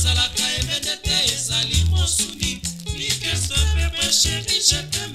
ezalaka ebende te ezali mosuni mikese pepe sheri je te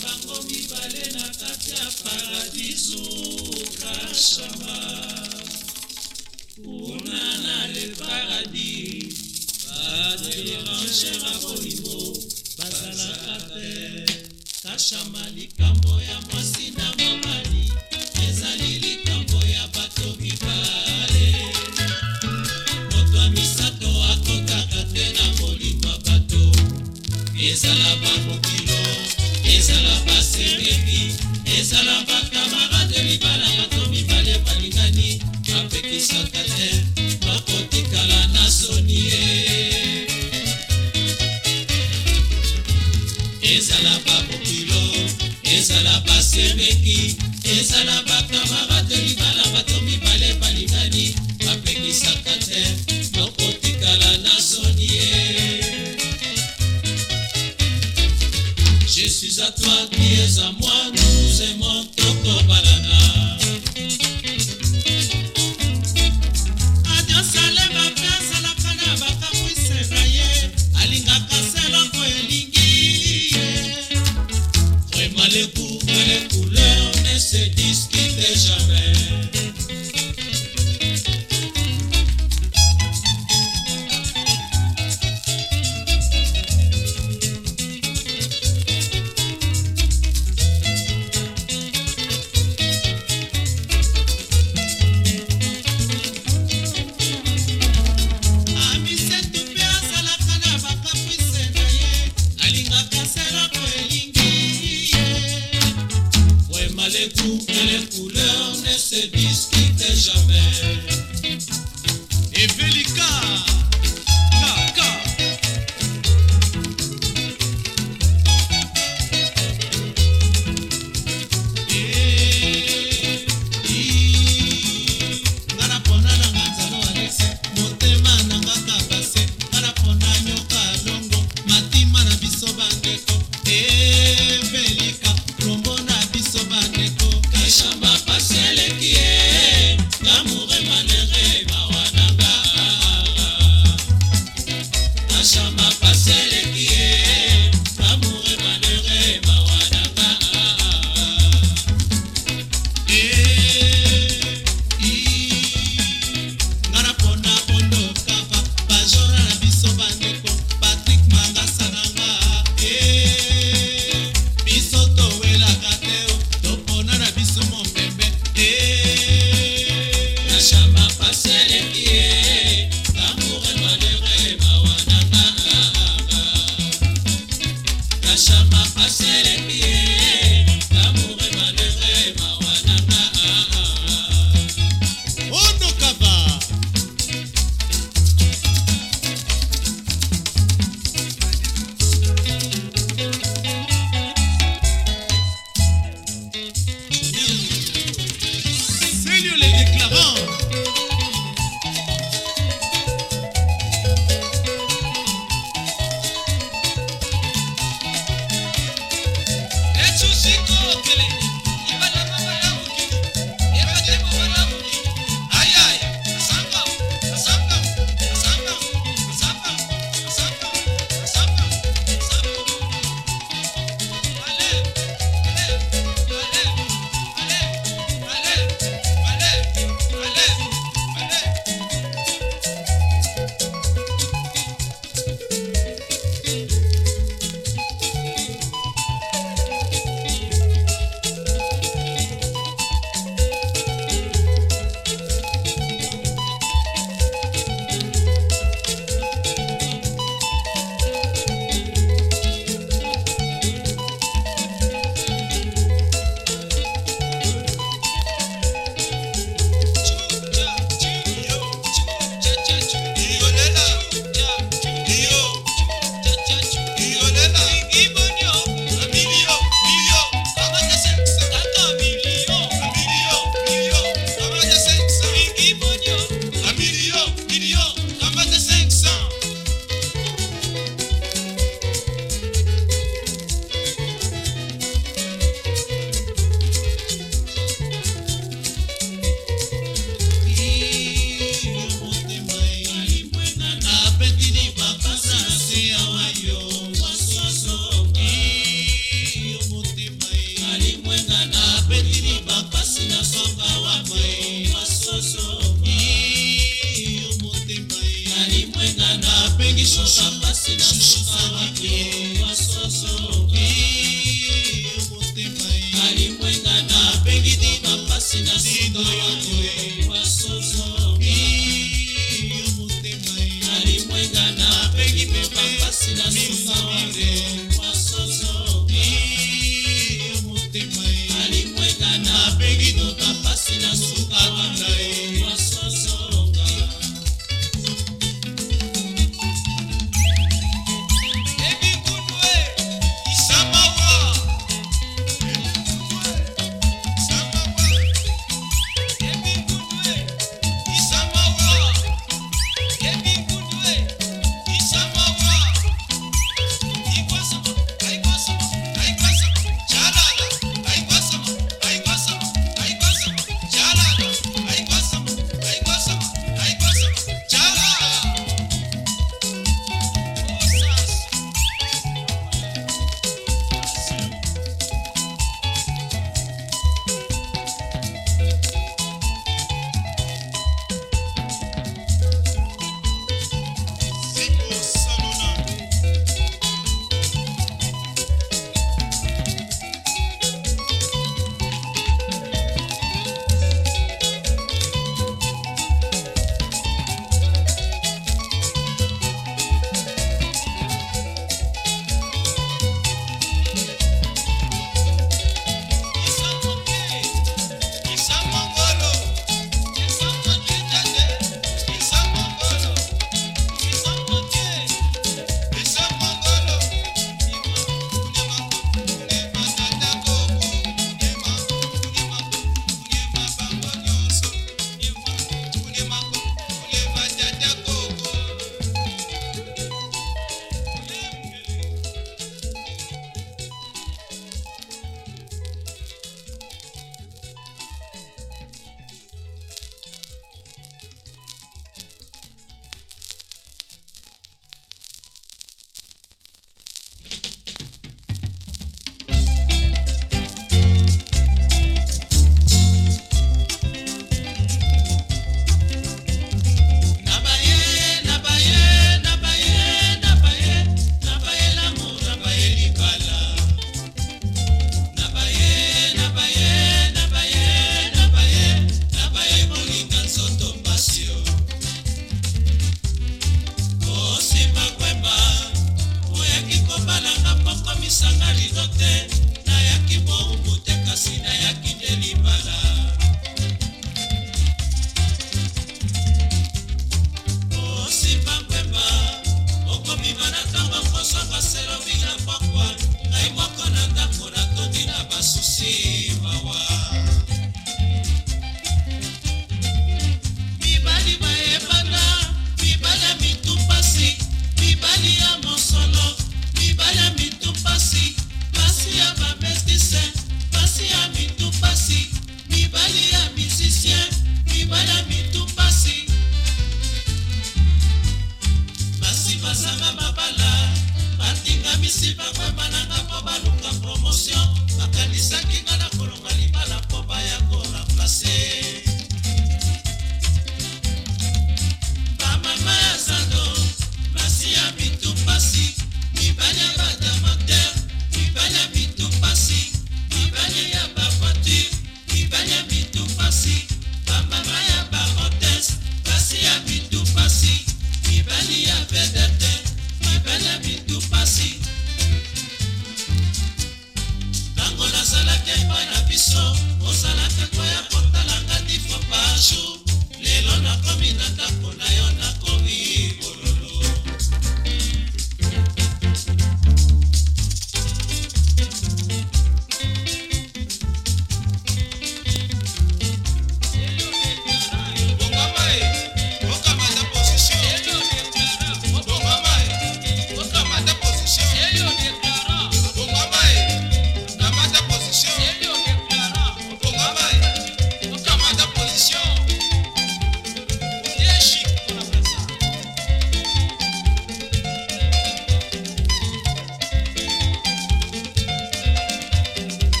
bango mibale na kati ya paradisu kashama kuna na le paradis baderangera bolingo bazalaka te kashama likambo ya mwasi batonga batoli bana bato mibale balingani bapekisaka te nokotikala na soni ye je suis à toi les goûts et les couleurs ne se discutent jamais. Et Vélicard